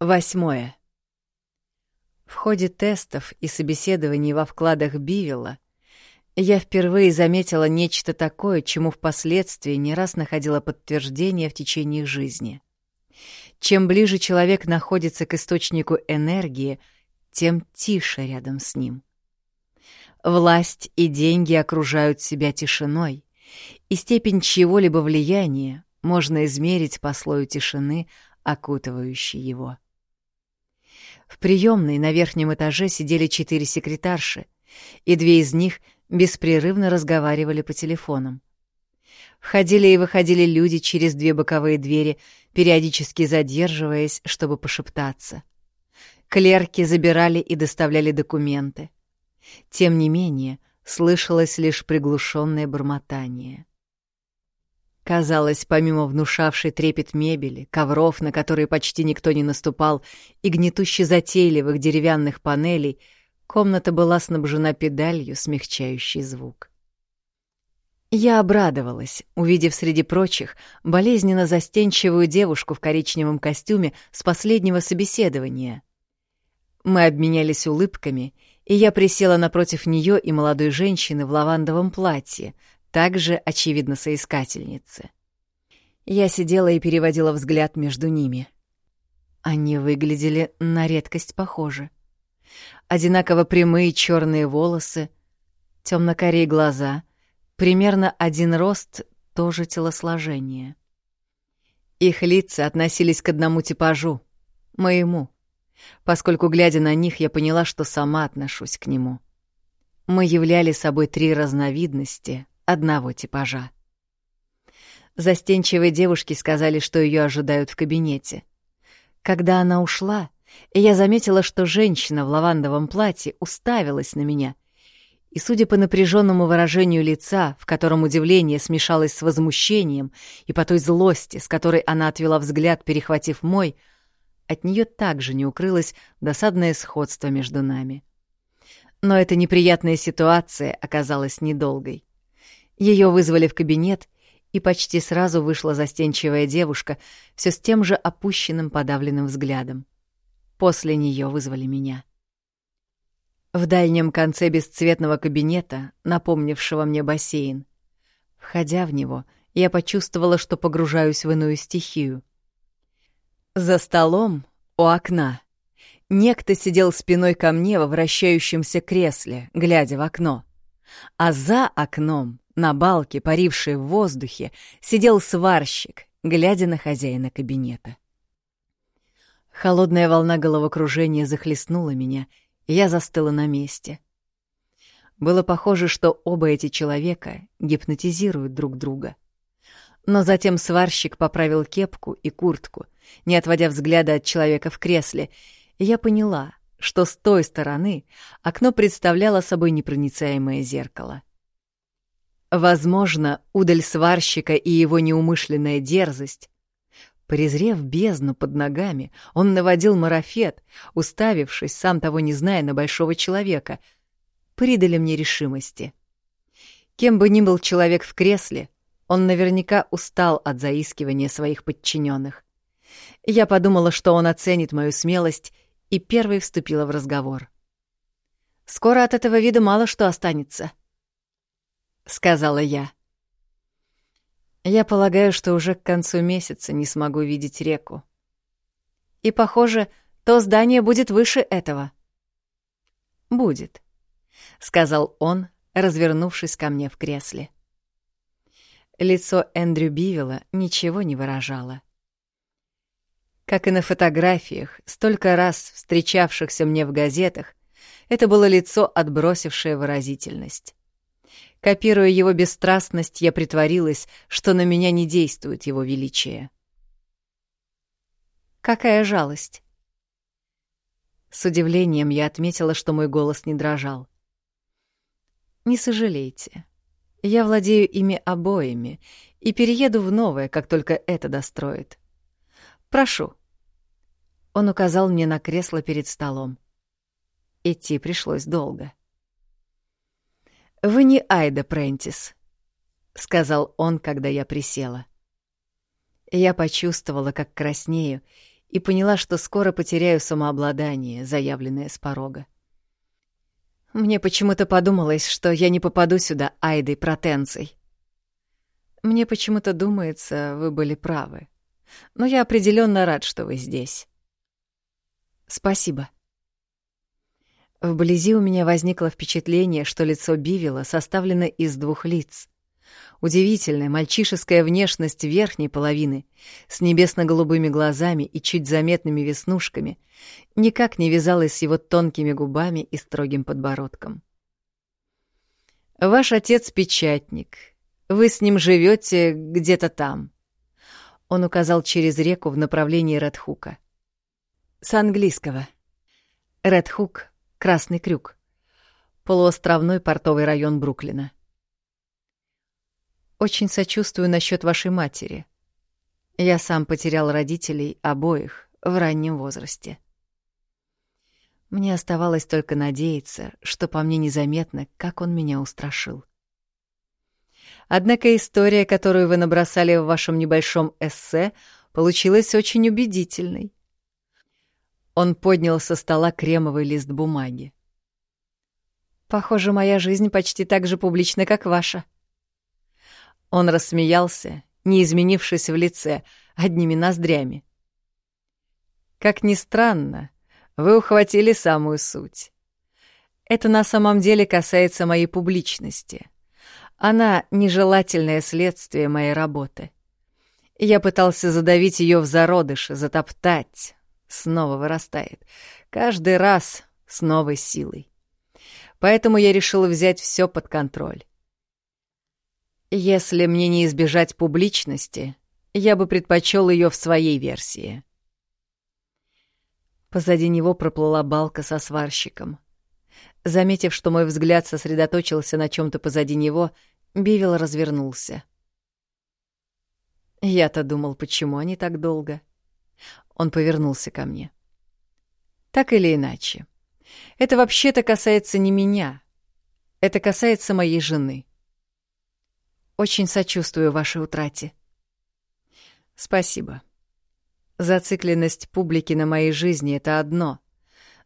Восьмое. В ходе тестов и собеседований во вкладах Бивилла я впервые заметила нечто такое, чему впоследствии не раз находила подтверждение в течение жизни. Чем ближе человек находится к источнику энергии, тем тише рядом с ним. Власть и деньги окружают себя тишиной, и степень чьего-либо влияния можно измерить по слою тишины, окутывающей его. В приемной на верхнем этаже сидели четыре секретарши, и две из них беспрерывно разговаривали по телефонам. Входили и выходили люди через две боковые двери, периодически задерживаясь, чтобы пошептаться. Клерки забирали и доставляли документы. Тем не менее, слышалось лишь приглушенное бормотание. Казалось, помимо внушавшей трепет мебели, ковров, на которые почти никто не наступал, и гнетуще затейливых деревянных панелей, комната была снабжена педалью, смягчающей звук. Я обрадовалась, увидев среди прочих болезненно застенчивую девушку в коричневом костюме с последнего собеседования. Мы обменялись улыбками, и я присела напротив нее и молодой женщины в лавандовом платье, также, очевидно, соискательницы. Я сидела и переводила взгляд между ними. Они выглядели на редкость похожи. Одинаково прямые черные волосы, темно-карие глаза, примерно один рост, тоже телосложение. Их лица относились к одному типажу — моему, поскольку, глядя на них, я поняла, что сама отношусь к нему. Мы являли собой три разновидности одного типажа. Застенчивые девушки сказали, что ее ожидают в кабинете. Когда она ушла, я заметила, что женщина в лавандовом платье уставилась на меня, и, судя по напряженному выражению лица, в котором удивление смешалось с возмущением, и по той злости, с которой она отвела взгляд, перехватив мой, от нее также не укрылось досадное сходство между нами. Но эта неприятная ситуация оказалась недолгой. Ее вызвали в кабинет, и почти сразу вышла застенчивая девушка, все с тем же опущенным подавленным взглядом. После нее вызвали меня. В дальнем конце бесцветного кабинета, напомнившего мне бассейн, входя в него, я почувствовала, что погружаюсь в иную стихию. За столом у окна некто сидел спиной ко мне во вращающемся кресле, глядя в окно. А за окном на балке, парившей в воздухе, сидел сварщик, глядя на хозяина кабинета. Холодная волна головокружения захлестнула меня, и я застыла на месте. Было похоже, что оба эти человека гипнотизируют друг друга. Но затем сварщик поправил кепку и куртку, не отводя взгляда от человека в кресле, и я поняла, что с той стороны окно представляло собой непроницаемое зеркало — Возможно, удаль сварщика и его неумышленная дерзость. Презрев бездну под ногами, он наводил марафет, уставившись, сам того не зная, на большого человека. Придали мне решимости. Кем бы ни был человек в кресле, он наверняка устал от заискивания своих подчиненных. Я подумала, что он оценит мою смелость, и первой вступила в разговор. «Скоро от этого вида мало что останется», сказала я. Я полагаю, что уже к концу месяца не смогу видеть реку. И, похоже, то здание будет выше этого. Будет, сказал он, развернувшись ко мне в кресле. Лицо Эндрю Бивилла ничего не выражало. Как и на фотографиях, столько раз встречавшихся мне в газетах, это было лицо, отбросившее выразительность. Копируя его бесстрастность, я притворилась, что на меня не действует его величие. Какая жалость! С удивлением я отметила, что мой голос не дрожал. «Не сожалейте. Я владею ими обоими и перееду в новое, как только это достроит. Прошу». Он указал мне на кресло перед столом. Идти пришлось долго. «Вы не Айда Прентис», — сказал он, когда я присела. Я почувствовала, как краснею, и поняла, что скоро потеряю самообладание, заявленное с порога. Мне почему-то подумалось, что я не попаду сюда Айдой Протенций. Мне почему-то думается, вы были правы. Но я определенно рад, что вы здесь. Спасибо. Вблизи у меня возникло впечатление, что лицо Бивила составлено из двух лиц. Удивительная мальчишеская внешность верхней половины с небесно-голубыми глазами и чуть заметными веснушками никак не вязалась с его тонкими губами и строгим подбородком. «Ваш отец — печатник. Вы с ним живете где-то там». Он указал через реку в направлении Редхука. С английского. Редхук — Красный Крюк. Полуостровной портовый район Бруклина. Очень сочувствую насчет вашей матери. Я сам потерял родителей обоих в раннем возрасте. Мне оставалось только надеяться, что по мне незаметно, как он меня устрашил. Однако история, которую вы набросали в вашем небольшом эссе, получилась очень убедительной. Он поднял со стола кремовый лист бумаги. «Похоже, моя жизнь почти так же публична, как ваша». Он рассмеялся, не изменившись в лице, одними ноздрями. «Как ни странно, вы ухватили самую суть. Это на самом деле касается моей публичности. Она — нежелательное следствие моей работы. Я пытался задавить ее в зародыше, затоптать, снова вырастает. Каждый раз с новой силой. Поэтому я решила взять все под контроль. Если мне не избежать публичности, я бы предпочел ее в своей версии. Позади него проплыла балка со сварщиком. Заметив, что мой взгляд сосредоточился на чем то позади него, Бивил развернулся. Я-то думал, почему они так долго. Он повернулся ко мне. Так или иначе. Это вообще-то касается не меня. Это касается моей жены. Очень сочувствую вашей утрате. Спасибо. Зацикленность публики на моей жизни — это одно.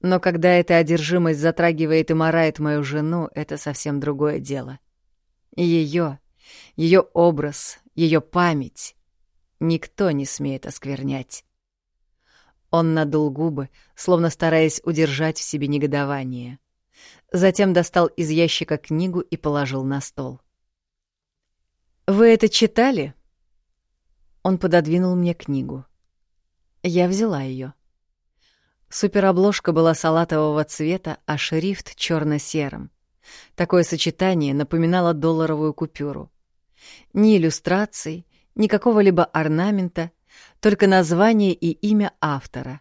Но когда эта одержимость затрагивает и морает мою жену, это совсем другое дело. Ее, ее образ, ее память никто не смеет осквернять. Он надул губы, словно стараясь удержать в себе негодование. Затем достал из ящика книгу и положил на стол. «Вы это читали?» Он пододвинул мне книгу. Я взяла ее. Суперобложка была салатового цвета, а шрифт черно серым Такое сочетание напоминало долларовую купюру. Ни иллюстраций, ни какого-либо орнамента, только название и имя автора.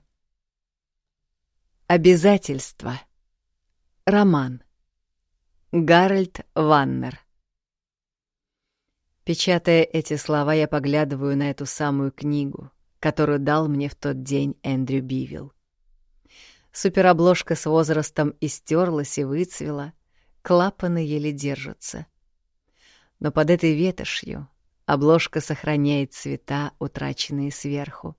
Обязательство. Роман. Гарольд Ваннер. Печатая эти слова, я поглядываю на эту самую книгу, которую дал мне в тот день Эндрю Бивилл. Суперобложка с возрастом истерлась и выцвела, клапаны еле держатся. Но под этой ветошью Обложка сохраняет цвета, утраченные сверху.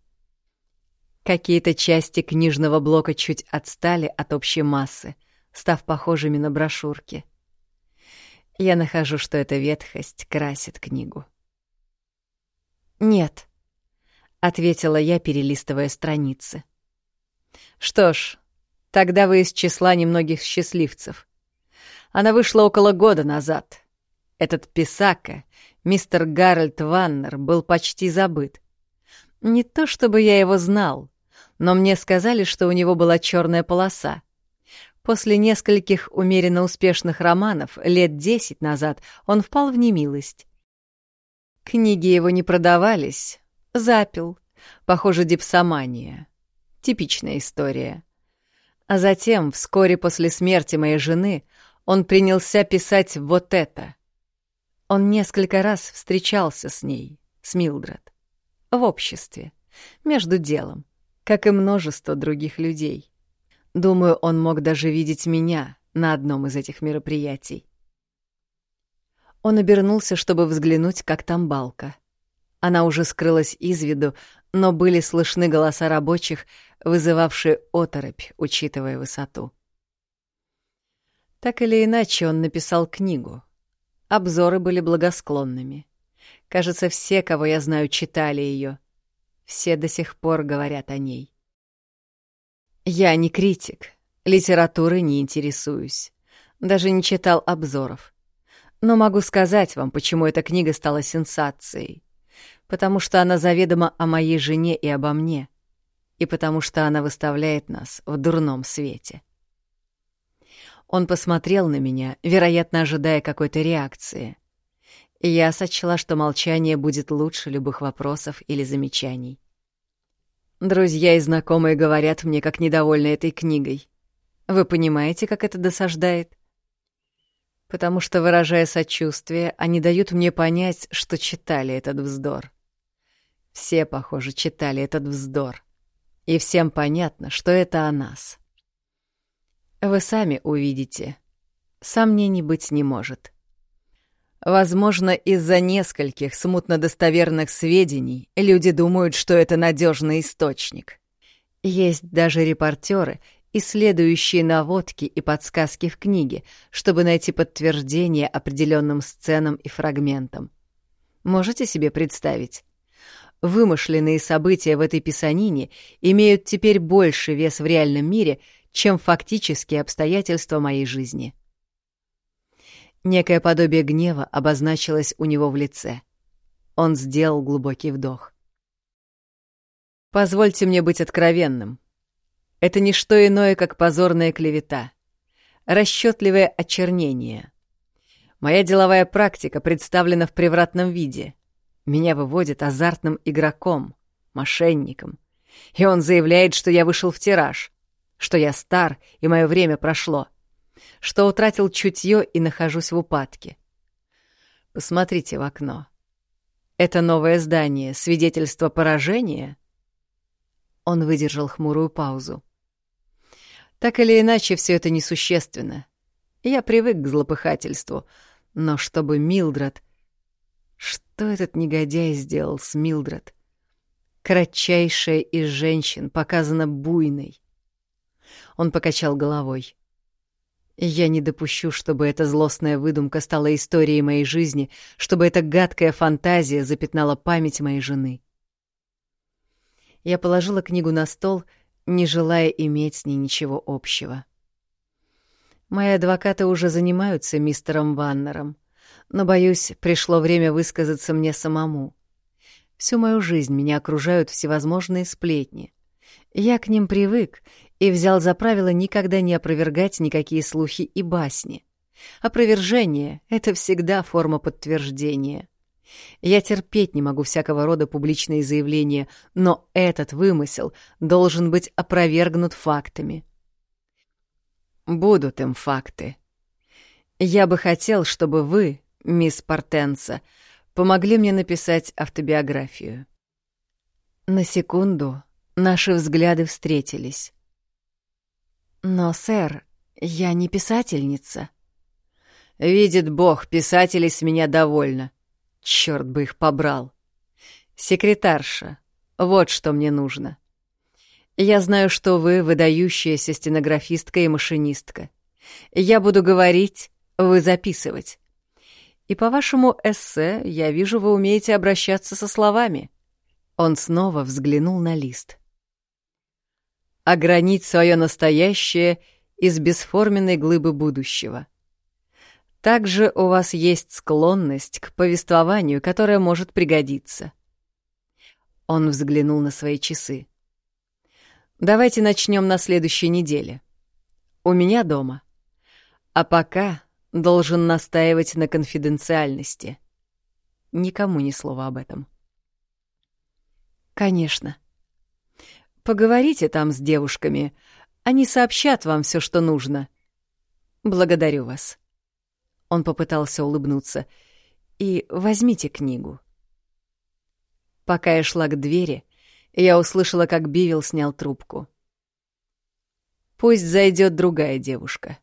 Какие-то части книжного блока чуть отстали от общей массы, став похожими на брошюрки. Я нахожу, что эта ветхость красит книгу. «Нет», — ответила я, перелистывая страницы. «Что ж, тогда вы из числа немногих счастливцев. Она вышла около года назад. Этот Писака мистер Гарольд Ваннер был почти забыт. Не то чтобы я его знал, но мне сказали, что у него была черная полоса. После нескольких умеренно успешных романов лет десять назад он впал в немилость. Книги его не продавались, запил. Похоже, дипсомания. Типичная история. А затем, вскоре после смерти моей жены, он принялся писать вот это. Он несколько раз встречался с ней, с Милдред, в обществе, между делом, как и множество других людей. Думаю, он мог даже видеть меня на одном из этих мероприятий. Он обернулся, чтобы взглянуть, как там балка. Она уже скрылась из виду, но были слышны голоса рабочих, вызывавшие оторопь, учитывая высоту. Так или иначе, он написал книгу. Обзоры были благосклонными. Кажется, все, кого я знаю, читали ее. Все до сих пор говорят о ней. Я не критик, литературой не интересуюсь, даже не читал обзоров. Но могу сказать вам, почему эта книга стала сенсацией. Потому что она заведома о моей жене и обо мне. И потому что она выставляет нас в дурном свете. Он посмотрел на меня, вероятно, ожидая какой-то реакции. Я сочла, что молчание будет лучше любых вопросов или замечаний. Друзья и знакомые говорят мне, как недовольны этой книгой. Вы понимаете, как это досаждает? Потому что, выражая сочувствие, они дают мне понять, что читали этот вздор. Все, похоже, читали этот вздор. И всем понятно, что это о нас. Вы сами увидите. Сомнений быть не может. Возможно, из-за нескольких смутно достоверных сведений люди думают, что это надежный источник. Есть даже репортеры, исследующие наводки и подсказки в книге, чтобы найти подтверждение определенным сценам и фрагментам. Можете себе представить? Вымышленные события в этой писанине имеют теперь больше вес в реальном мире, чем фактические обстоятельства моей жизни. Некое подобие гнева обозначилось у него в лице. Он сделал глубокий вдох. «Позвольте мне быть откровенным. Это не что иное, как позорная клевета, расчетливое очернение. Моя деловая практика представлена в превратном виде. Меня выводит азартным игроком, мошенником. И он заявляет, что я вышел в тираж, что я стар и мое время прошло, что утратил чутье и нахожусь в упадке. Посмотрите в окно. Это новое здание — свидетельство поражения? Он выдержал хмурую паузу. Так или иначе, все это несущественно. Я привык к злопыхательству, но чтобы Милдред... Что этот негодяй сделал с Милдред? Кратчайшая из женщин показана буйной. Он покачал головой. Я не допущу, чтобы эта злостная выдумка стала историей моей жизни, чтобы эта гадкая фантазия запятнала память моей жены. Я положила книгу на стол, не желая иметь с ней ничего общего. Мои адвокаты уже занимаются мистером Ваннером, но, боюсь, пришло время высказаться мне самому. Всю мою жизнь меня окружают всевозможные сплетни. Я к ним привык и взял за правило никогда не опровергать никакие слухи и басни. Опровержение — это всегда форма подтверждения. Я терпеть не могу всякого рода публичные заявления, но этот вымысел должен быть опровергнут фактами. Будут им факты. Я бы хотел, чтобы вы, мисс Портенса, помогли мне написать автобиографию. На секунду наши взгляды встретились. Но, сэр, я не писательница. Видит Бог, писателей с меня довольно. Черт бы их побрал. Секретарша, вот что мне нужно. Я знаю, что вы выдающаяся стенографистка и машинистка. Я буду говорить, вы записывать. И по вашему эссе я вижу, вы умеете обращаться со словами. Он снова взглянул на лист. Огранить свое настоящее из бесформенной глыбы будущего — также у вас есть склонность к повествованию, которая может пригодиться. Он взглянул на свои часы. Давайте начнем на следующей неделе. У меня дома. А пока должен настаивать на конфиденциальности. Никому ни слова об этом. Конечно. Поговорите там с девушками. Они сообщат вам все, что нужно. Благодарю вас. Он попытался улыбнуться. «И возьмите книгу». Пока я шла к двери, я услышала, как Бивил снял трубку. «Пусть зайдет другая девушка»,